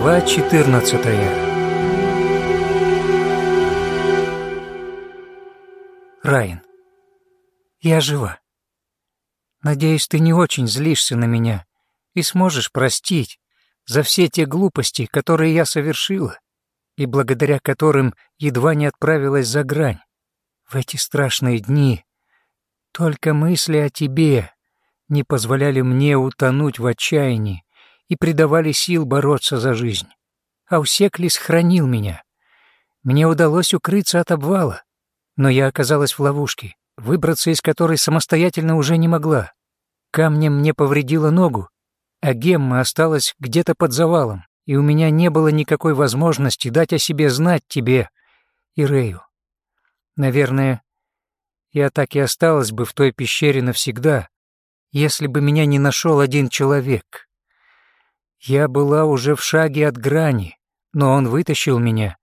Глава 14 Райан, я жива. Надеюсь, ты не очень злишься на меня и сможешь простить за все те глупости, которые я совершила и благодаря которым едва не отправилась за грань. В эти страшные дни только мысли о тебе не позволяли мне утонуть в отчаянии и придавали сил бороться за жизнь. Аусеклис хранил меня. Мне удалось укрыться от обвала, но я оказалась в ловушке, выбраться из которой самостоятельно уже не могла. Камнем мне повредило ногу, а Гемма осталась где-то под завалом, и у меня не было никакой возможности дать о себе знать тебе и Рэю. Наверное, я так и осталась бы в той пещере навсегда, если бы меня не нашел один человек. Я была уже в шаге от грани, но он вытащил меня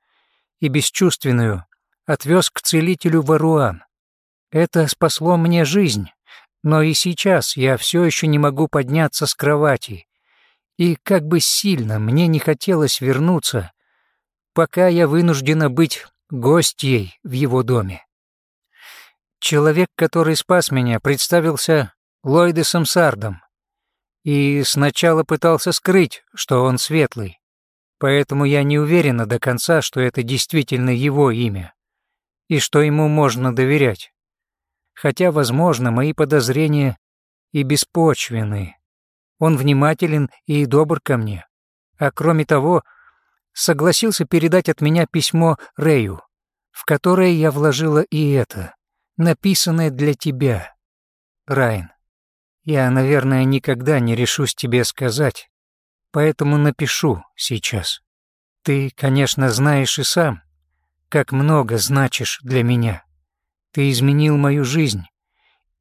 и бесчувственную отвез к целителю Варуан. Это спасло мне жизнь, но и сейчас я все еще не могу подняться с кровати, и как бы сильно мне не хотелось вернуться, пока я вынуждена быть гостьей в его доме. Человек, который спас меня, представился Ллойдесом Сардом, и сначала пытался скрыть, что он светлый. Поэтому я не уверена до конца, что это действительно его имя, и что ему можно доверять. Хотя, возможно, мои подозрения и беспочвены. Он внимателен и добр ко мне. А кроме того, согласился передать от меня письмо Рэю, в которое я вложила и это, написанное для тебя, Райн. Я, наверное, никогда не решусь тебе сказать, поэтому напишу сейчас. Ты, конечно, знаешь и сам, как много значишь для меня. Ты изменил мою жизнь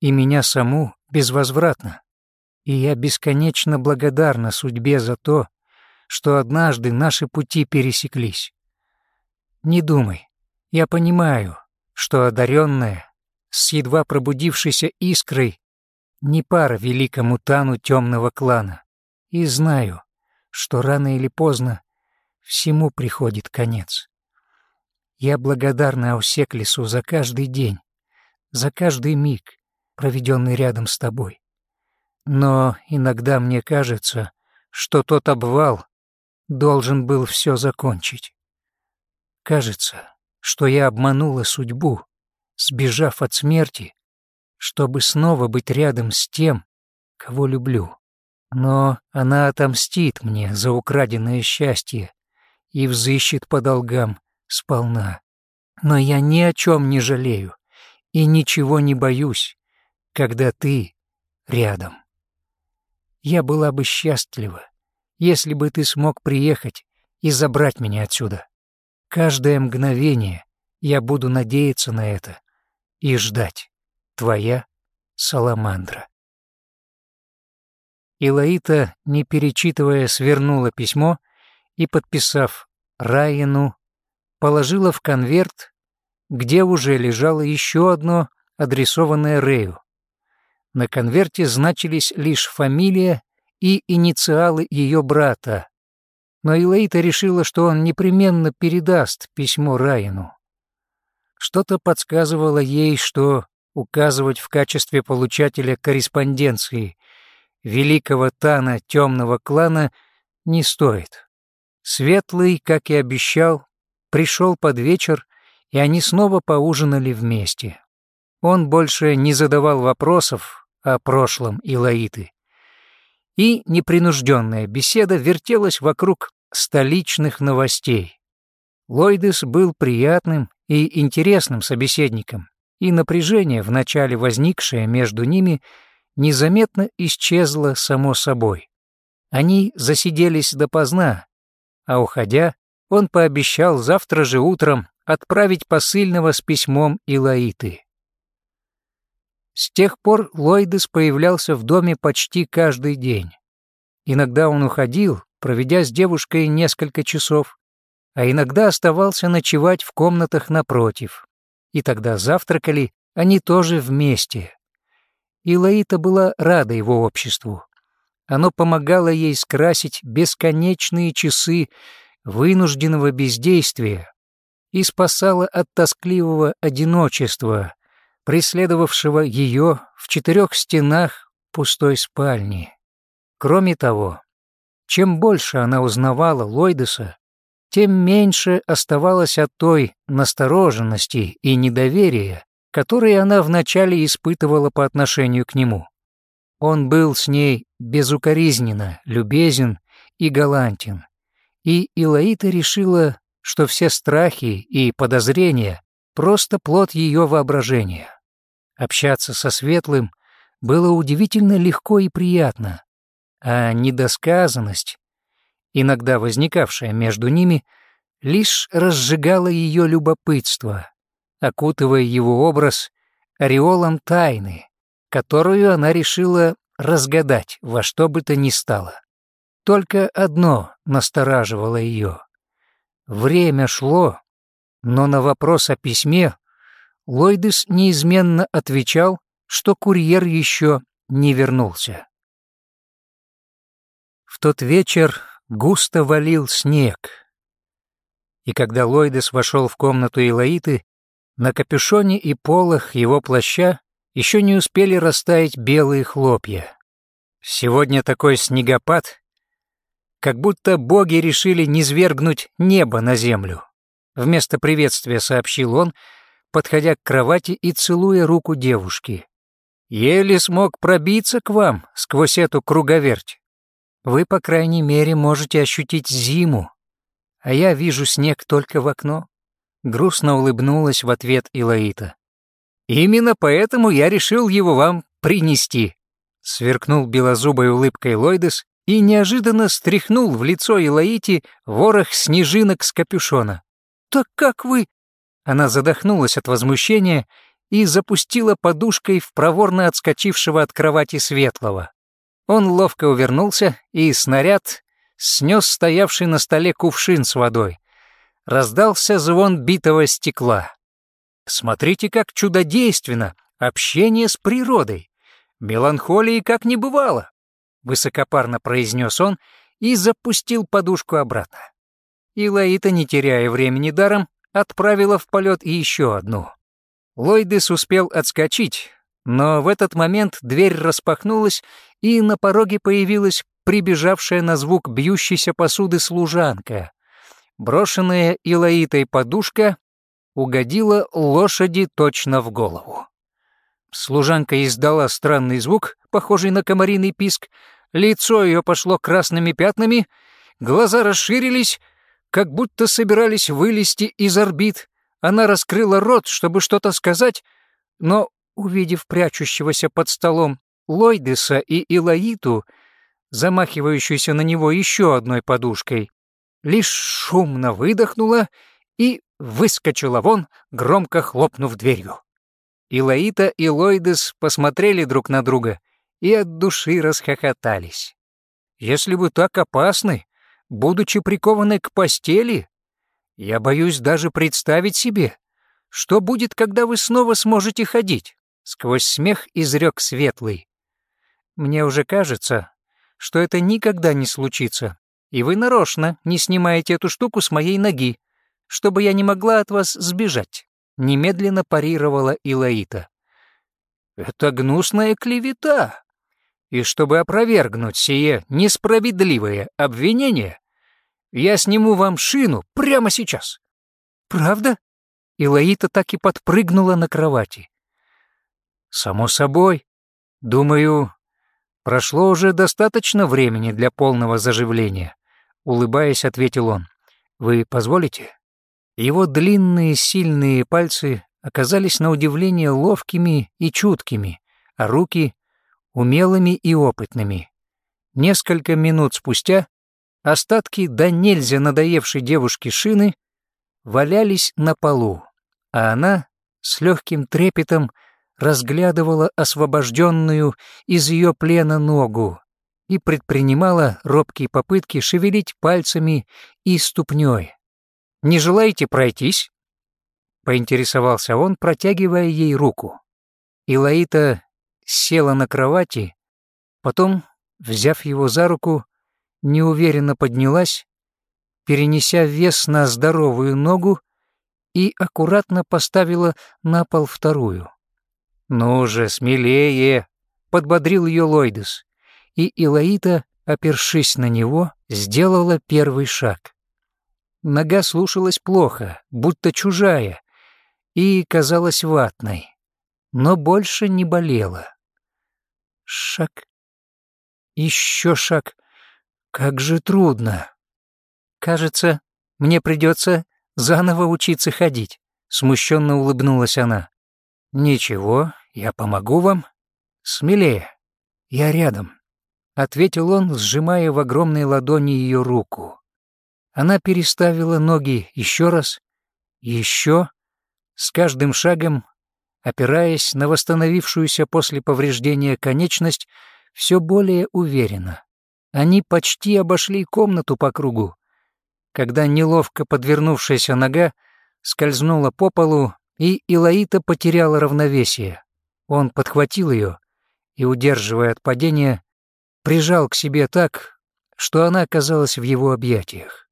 и меня саму безвозвратно. И я бесконечно благодарна судьбе за то, что однажды наши пути пересеклись. Не думай, я понимаю, что одаренная, с едва пробудившейся искрой, не пара великому тану темного клана. И знаю, что рано или поздно всему приходит конец. Я благодарна Аусеклису за каждый день, за каждый миг, проведенный рядом с тобой. Но иногда мне кажется, что тот обвал должен был все закончить. Кажется, что я обманула судьбу, сбежав от смерти чтобы снова быть рядом с тем, кого люблю. Но она отомстит мне за украденное счастье и взыщет по долгам сполна. Но я ни о чем не жалею и ничего не боюсь, когда ты рядом. Я была бы счастлива, если бы ты смог приехать и забрать меня отсюда. Каждое мгновение я буду надеяться на это и ждать. Твоя Саламандра. Илаита, не перечитывая, свернула письмо и, подписав Райану, положила в конверт, где уже лежало еще одно, адресованное Рэю. На конверте значились лишь фамилия и инициалы ее брата, но Илаита решила, что он непременно передаст письмо Райану. Что-то подсказывало ей, что указывать в качестве получателя корреспонденции великого Тана темного клана не стоит. Светлый, как и обещал, пришел под вечер, и они снова поужинали вместе. Он больше не задавал вопросов о прошлом Илаиты. И непринужденная беседа вертелась вокруг столичных новостей. Лойдес был приятным и интересным собеседником, и напряжение, вначале возникшее между ними, незаметно исчезло само собой. Они засиделись допоздна, а уходя, он пообещал завтра же утром отправить посыльного с письмом Илаиты. С тех пор Лойдес появлялся в доме почти каждый день. Иногда он уходил, проведя с девушкой несколько часов, а иногда оставался ночевать в комнатах напротив и тогда завтракали они тоже вместе. И Лаита была рада его обществу. Оно помогало ей скрасить бесконечные часы вынужденного бездействия и спасало от тоскливого одиночества, преследовавшего ее в четырех стенах пустой спальни. Кроме того, чем больше она узнавала Лойдеса, тем меньше оставалось от той настороженности и недоверия, которые она вначале испытывала по отношению к нему. Он был с ней безукоризненно любезен и галантен, и Илаита решила, что все страхи и подозрения — просто плод ее воображения. Общаться со Светлым было удивительно легко и приятно, а недосказанность, иногда возникавшая между ними, лишь разжигала ее любопытство, окутывая его образ ореолом тайны, которую она решила разгадать во что бы то ни стало. Только одно настораживало ее. Время шло, но на вопрос о письме Лойдес неизменно отвечал, что курьер еще не вернулся. В тот вечер густо валил снег, и когда Лойдес вошел в комнату Илаиты, на капюшоне и полах его плаща еще не успели растаять белые хлопья. Сегодня такой снегопад, как будто боги решили низвергнуть небо на землю. Вместо приветствия сообщил он, подходя к кровати и целуя руку девушки. «Еле смог пробиться к вам сквозь эту круговерть. Вы, по крайней мере, можете ощутить зиму, а я вижу снег только в окно». Грустно улыбнулась в ответ Илаита. «Именно поэтому я решил его вам принести», — сверкнул белозубой улыбкой Лойдес и неожиданно стряхнул в лицо Илаити ворох снежинок с капюшона. «Так как вы...» Она задохнулась от возмущения и запустила подушкой в проворно отскочившего от кровати Светлого. Он ловко увернулся, и снаряд снес стоявший на столе кувшин с водой. Раздался звон битого стекла. Смотрите, как чудодейственно общение с природой. Меланхолии как не бывало, высокопарно произнес он и запустил подушку обратно. И Лаита, не теряя времени даром, отправила в полет еще одну. Лойдес успел отскочить, но в этот момент дверь распахнулась, и на пороге появилась прибежавшая на звук бьющейся посуды служанка. Брошенная Илаитой подушка угодила лошади точно в голову. Служанка издала странный звук, похожий на комариный писк, лицо ее пошло красными пятнами, глаза расширились, как будто собирались вылезти из орбит. Она раскрыла рот, чтобы что-то сказать, но, увидев прячущегося под столом Лойдеса и Илаиту, замахивающуюся на него еще одной подушкой, лишь шумно выдохнула и выскочила вон, громко хлопнув дверью. И Лаита, и Лойдес посмотрели друг на друга и от души расхохотались. «Если вы так опасны, будучи прикованы к постели, я боюсь даже представить себе, что будет, когда вы снова сможете ходить», — сквозь смех изрек Светлый. «Мне уже кажется, что это никогда не случится, и вы нарочно не снимаете эту штуку с моей ноги, чтобы я не могла от вас сбежать», — немедленно парировала Илаита. «Это гнусная клевета. И чтобы опровергнуть сие несправедливое обвинение, я сниму вам шину прямо сейчас». «Правда?» Илаита так и подпрыгнула на кровати. «Само собой. Думаю, прошло уже достаточно времени для полного заживления», — улыбаясь, ответил он. «Вы позволите?» Его длинные сильные пальцы оказались на удивление ловкими и чуткими, а руки — умелыми и опытными. Несколько минут спустя остатки до нельзя надоевшей девушки шины валялись на полу, а она с легким трепетом разглядывала освобожденную из ее плена ногу и предпринимала робкие попытки шевелить пальцами и ступней. «Не желаете пройтись?» — поинтересовался он, протягивая ей руку. Илаита села на кровати, потом взяв его за руку, неуверенно поднялась, перенеся вес на здоровую ногу и аккуратно поставила на пол вторую. «Ну же, смелее!» — подбодрил ее Лойдес, и Илаита, опершись на него, сделала первый шаг. Нога слушалась плохо, будто чужая, и казалась ватной, но больше не болела. Шаг. Еще шаг. Как же трудно. Кажется, мне придется заново учиться ходить, смущенно улыбнулась она. Ничего, я помогу вам. Смелее. Я рядом, ответил он, сжимая в огромной ладони ее руку. Она переставила ноги еще раз, еще, с каждым шагом, опираясь на восстановившуюся после повреждения конечность, все более уверенно. Они почти обошли комнату по кругу, когда неловко подвернувшаяся нога скользнула по полу, и Илаита потеряла равновесие. Он подхватил ее и, удерживая от падения, прижал к себе так, что она оказалась в его объятиях.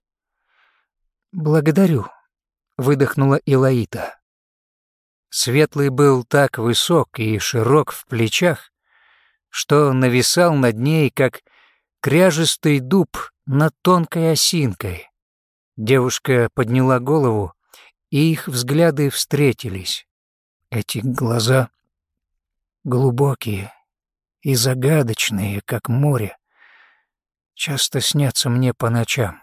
«Благодарю», — выдохнула Илаита. Светлый был так высок и широк в плечах, что нависал над ней, как кряжистый дуб над тонкой осинкой. Девушка подняла голову, и их взгляды встретились. Эти глаза глубокие и загадочные, как море, часто снятся мне по ночам.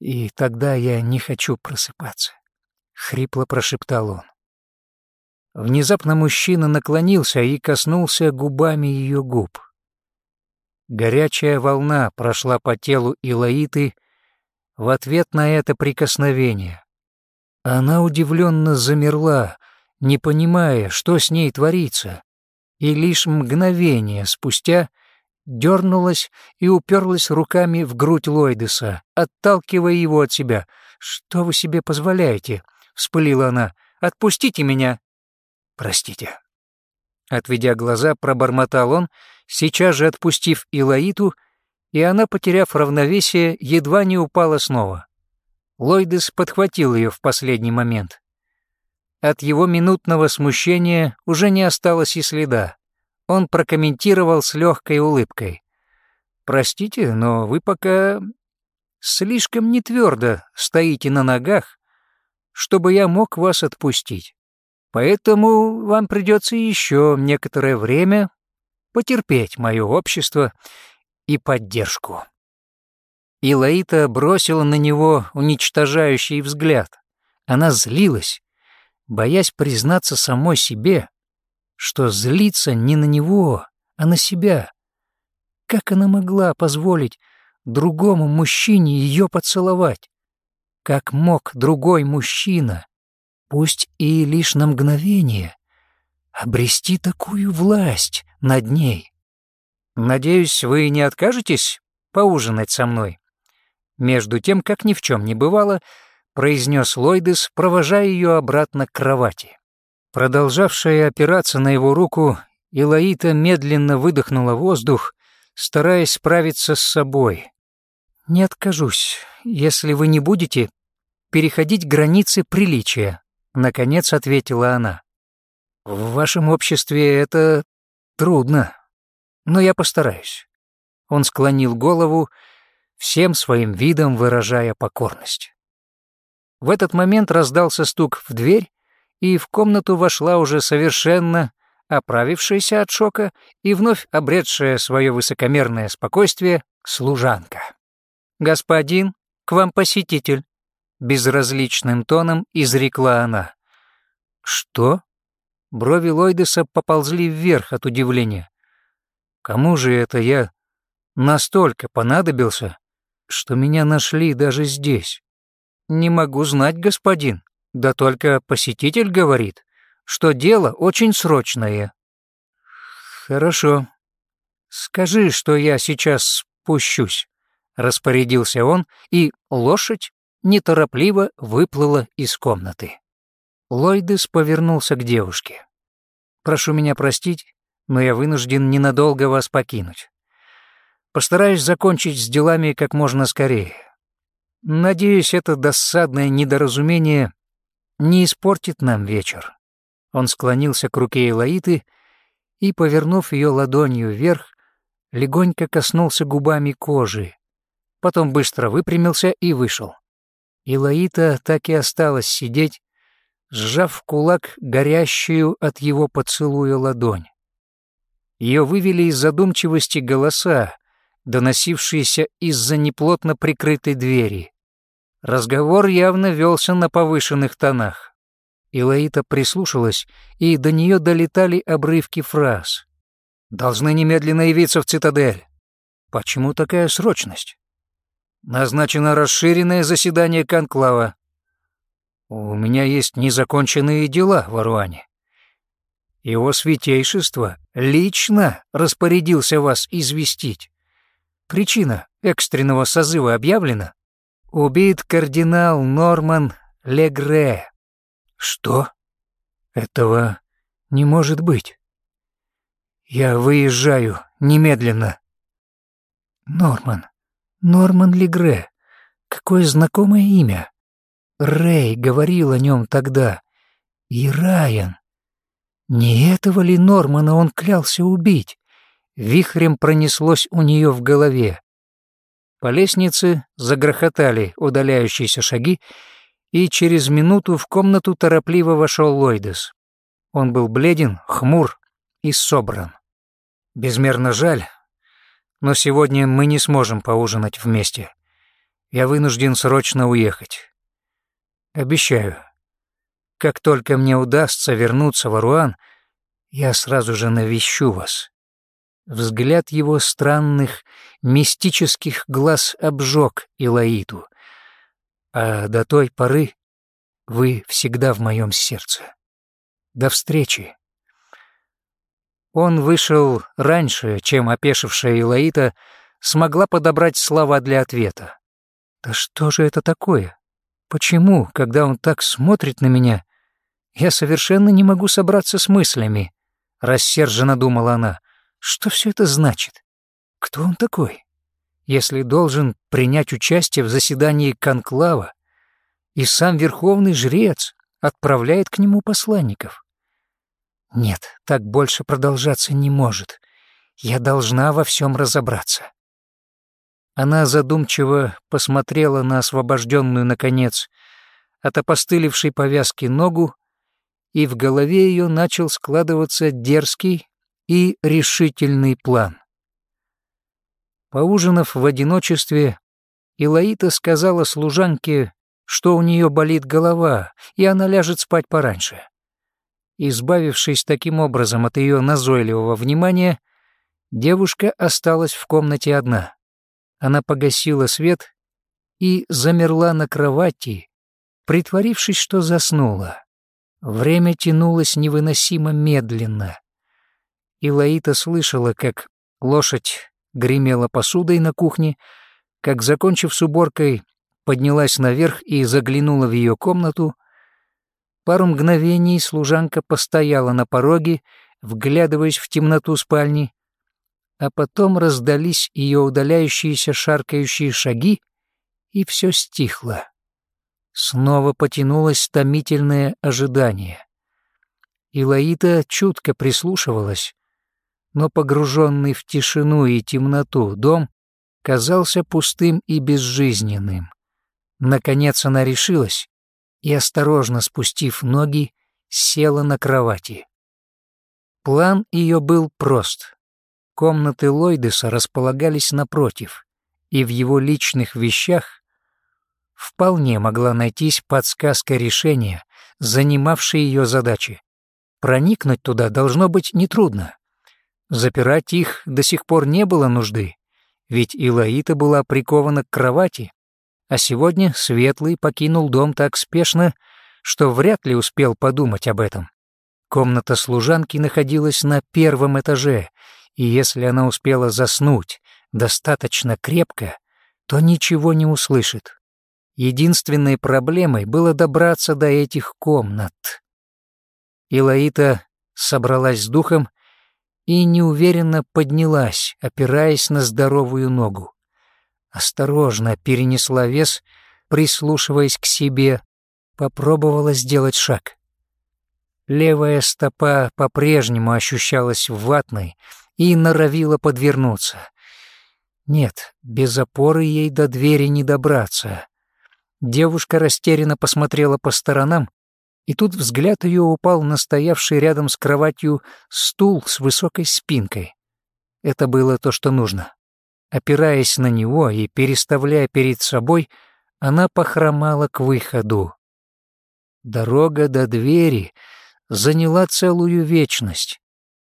И тогда я не хочу просыпаться», — хрипло прошептал он. Внезапно мужчина наклонился и коснулся губами ее губ. Горячая волна прошла по телу Илаиты в ответ на это прикосновение. Она удивленно замерла, не понимая, что с ней творится, и лишь мгновение спустя дернулась и уперлась руками в грудь Лойдеса, отталкивая его от себя. «Что вы себе позволяете?» — вспылила она. «Отпустите меня!» «Простите». Отведя глаза, пробормотал он, сейчас же отпустив Илаиту, и она, потеряв равновесие, едва не упала снова. Лойдес подхватил ее в последний момент. От его минутного смущения уже не осталось и следа он прокомментировал с легкой улыбкой. «Простите, но вы пока слишком не твердо стоите на ногах, чтобы я мог вас отпустить. Поэтому вам придется еще некоторое время потерпеть мое общество и поддержку». Илаита бросила на него уничтожающий взгляд. Она злилась, боясь признаться самой себе, что злится не на него, а на себя. Как она могла позволить другому мужчине ее поцеловать? Как мог другой мужчина, пусть и лишь на мгновение, обрести такую власть над ней? «Надеюсь, вы не откажетесь поужинать со мной?» Между тем, как ни в чем не бывало, произнес Лойдес, провожая ее обратно к кровати. Продолжавшая опираться на его руку, Илаита медленно выдохнула воздух, стараясь справиться с собой. «Не откажусь, если вы не будете переходить границы приличия», — наконец ответила она. «В вашем обществе это трудно, но я постараюсь». Он склонил голову, всем своим видом выражая покорность. В этот момент раздался стук в дверь, и в комнату вошла уже совершенно оправившаяся от шока и вновь обретшая свое высокомерное спокойствие служанка. «Господин, к вам посетитель», — безразличным тоном изрекла она. «Что?» Брови Лойдеса поползли вверх от удивления. «Кому же это я настолько понадобился, что меня нашли даже здесь?» «Не могу знать, господин», да только посетитель говорит, что дело очень срочное. Хорошо. Скажи, что я сейчас спущусь, распорядился он, и лошадь неторопливо выплыла из комнаты. Лойдес повернулся к девушке. «Прошу меня простить, но я вынужден ненадолго вас покинуть. Постараюсь закончить с делами как можно скорее. Надеюсь, это досадное недоразумение не испортит нам вечер». Он склонился к руке Элаиты и, повернув ее ладонью вверх, легонько коснулся губами кожи, потом быстро выпрямился и вышел. Илаита так и осталась сидеть, сжав в кулак горящую от его поцелуя ладонь. Ее вывели из задумчивости голоса, доносившиеся из-за неплотно прикрытой двери. Разговор явно велся на повышенных тонах. Илаита прислушалась, и до нее долетали обрывки фраз. «Должны немедленно явиться в цитадель». «Почему такая срочность?» «Назначено расширенное заседание конклава. У меня есть незаконченные дела в Аруане. Его святейшество лично распорядился вас известить. Причина экстренного созыва объявлена. Убит кардинал Норман Легре. Что? Этого не может быть. Я выезжаю немедленно. Норман. Норман Легре. Какое знакомое имя. Рэй говорил о нем тогда. И Райан. Не этого ли Нормана он клялся убить? Вихрем пронеслось у нее в голове. По лестнице загрохотали удаляющиеся шаги, и через минуту в комнату торопливо вошел Лойдес. Он был бледен, хмур и собран. Безмерно жаль, но сегодня мы не сможем поужинать вместе. Я вынужден срочно уехать. Обещаю, как только мне удастся вернуться в Аруан, я сразу же навещу вас. Взгляд его странных, мистических глаз обжег Илаиду, а до той поры вы всегда в моем сердце. До встречи. Он вышел раньше, чем опешившая Илаита смогла подобрать слова для ответа. «Да что же это такое? Почему, когда он так смотрит на меня, я совершенно не могу собраться с мыслями?» Рассерженно думала она. «Что все это значит? Кто он такой? Если должен принять участие в заседании конклава, и сам верховный жрец отправляет к нему посланников. Нет, так больше продолжаться не может. Я должна во всем разобраться. Она задумчиво посмотрела на освобожденную, наконец, от опостылевшей повязки ногу, и в голове ее начал складываться дерзкий и решительный план. Поужинав в одиночестве, Илаита сказала служанке, что у нее болит голова, и она ляжет спать пораньше. Избавившись таким образом от ее назойливого внимания, девушка осталась в комнате одна. Она погасила свет и замерла на кровати, притворившись, что заснула. Время тянулось невыносимо медленно. И Лаита слышала, как лошадь гремела посудой на кухне, как, закончив с уборкой, поднялась наверх и заглянула в ее комнату. Пару мгновений служанка постояла на пороге, вглядываясь в темноту спальни, а потом раздались ее удаляющиеся шаркающие шаги, и все стихло. Снова потянулось томительное ожидание. Илаита чутко прислушивалась, но погруженный в тишину и темноту дом казался пустым и безжизненным. Наконец она решилась и, осторожно спустив ноги, села на кровати. План ее был прост. Комнаты Лойдеса располагались напротив, и в его личных вещах вполне могла найтись подсказка решения, занимавшей ее задачи. Проникнуть туда должно быть нетрудно. Запирать их до сих пор не было нужды, ведь Илаита была прикована к кровати, а сегодня Светлый покинул дом так спешно, что вряд ли успел подумать об этом. Комната служанки находилась на первом этаже, и если она успела заснуть достаточно крепко, то ничего не услышит. Единственной проблемой было добраться до этих комнат. Илаита собралась с духом и неуверенно поднялась, опираясь на здоровую ногу. Осторожно перенесла вес, прислушиваясь к себе, попробовала сделать шаг. Левая стопа по-прежнему ощущалась ватной и норовила подвернуться. Нет, без опоры ей до двери не добраться. Девушка растерянно посмотрела по сторонам, и тут взгляд ее упал на стоявший рядом с кроватью стул с высокой спинкой. Это было то, что нужно. Опираясь на него и переставляя перед собой, она похромала к выходу. Дорога до двери — заняла целую вечность,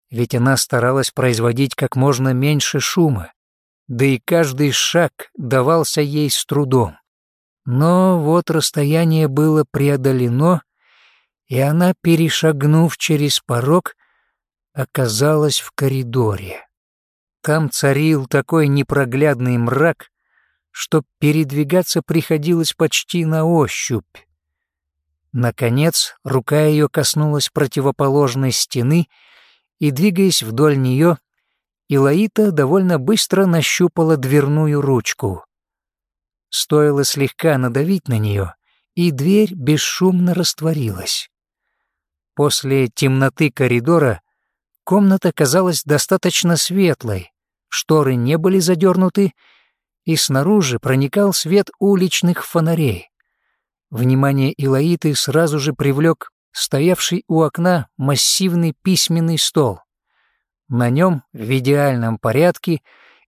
ведь она старалась производить как можно меньше шума, да и каждый шаг давался ей с трудом. Но вот расстояние было преодолено, и она, перешагнув через порог, оказалась в коридоре. Там царил такой непроглядный мрак, что передвигаться приходилось почти на ощупь. Наконец, рука ее коснулась противоположной стены, и, двигаясь вдоль нее, Илаита довольно быстро нащупала дверную ручку. Стоило слегка надавить на нее, и дверь бесшумно растворилась. После темноты коридора комната казалась достаточно светлой, шторы не были задернуты, и снаружи проникал свет уличных фонарей. Внимание Илаиты сразу же привлек стоявший у окна массивный письменный стол. На нем в идеальном порядке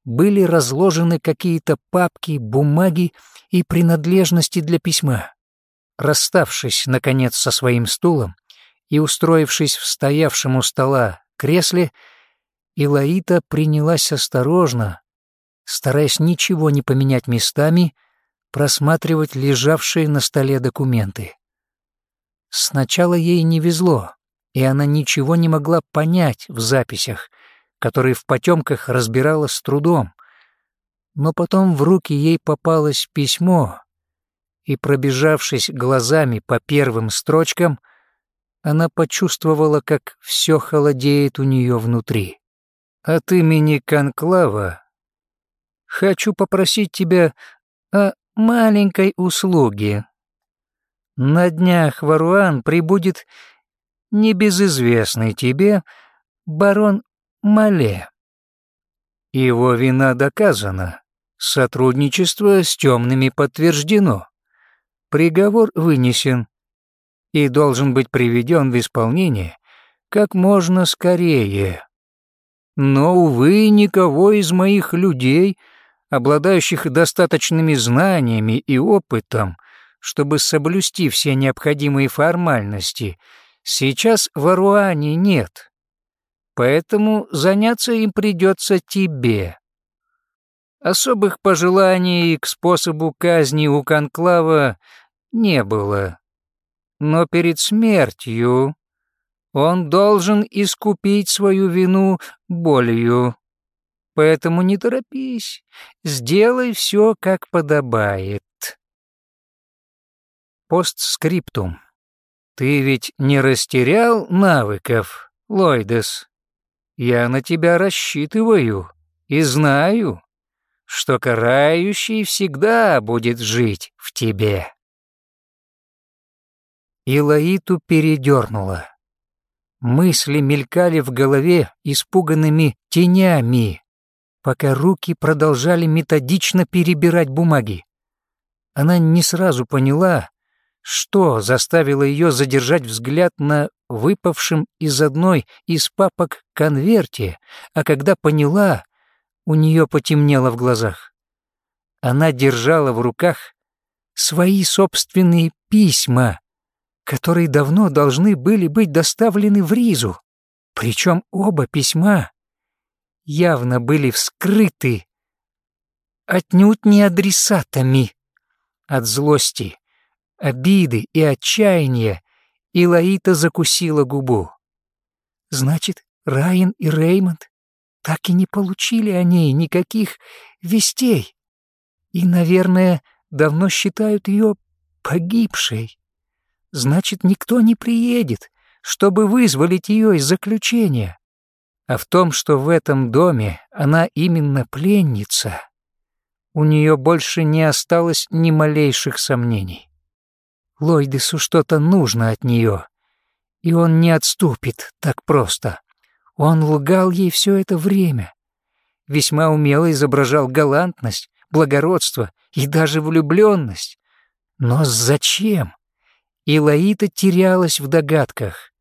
были разложены какие-то папки, бумаги и принадлежности для письма. Расставшись, наконец, со своим стулом и устроившись в стоявшем у стола кресле, Илаита принялась осторожно, стараясь ничего не поменять местами, просматривать лежавшие на столе документы. Сначала ей не везло, и она ничего не могла понять в записях, которые в потемках разбирала с трудом. Но потом в руки ей попалось письмо, и, пробежавшись глазами по первым строчкам, она почувствовала, как все холодеет у нее внутри. «От имени Конклава хочу попросить тебя о маленькой услуги. На днях в Аруан прибудет небезызвестный тебе барон Мале. Его вина доказана, сотрудничество с темными подтверждено, приговор вынесен и должен быть приведен в исполнение как можно скорее. Но, увы, никого из моих людей — обладающих достаточными знаниями и опытом, чтобы соблюсти все необходимые формальности, сейчас в Аруане нет. Поэтому заняться им придется тебе. Особых пожеланий к способу казни у Конклава не было. Но перед смертью он должен искупить свою вину болью. Поэтому не торопись, сделай все, как подобает. Постскриптум. Ты ведь не растерял навыков, Лойдес? Я на тебя рассчитываю и знаю, что карающий всегда будет жить в тебе. Илаиту передернула. Мысли мелькали в голове испуганными тенями пока руки продолжали методично перебирать бумаги. Она не сразу поняла, что заставило ее задержать взгляд на выпавшем из одной из папок конверте, а когда поняла, у нее потемнело в глазах. Она держала в руках свои собственные письма, которые давно должны были быть доставлены в Ризу. Причем оба письма явно были вскрыты отнюдь не адресатами. От злости, обиды и отчаяния Илаита закусила губу. Значит, Райан и Реймонд так и не получили о ней никаких вестей и, наверное, давно считают ее погибшей. Значит, никто не приедет, чтобы вызволить ее из заключения. А в том, что в этом доме она именно пленница, у нее больше не осталось ни малейших сомнений. Ллойдесу что-то нужно от нее, и он не отступит так просто. Он лгал ей все это время, весьма умело изображал галантность, благородство и даже влюбленность. Но зачем? И Лаита терялась в догадках.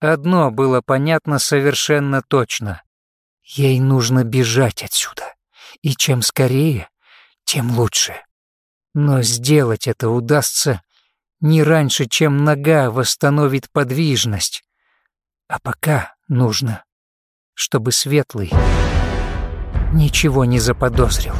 Одно было понятно совершенно точно. Ей нужно бежать отсюда. И чем скорее, тем лучше. Но сделать это удастся не раньше, чем нога восстановит подвижность. А пока нужно, чтобы Светлый ничего не заподозрил.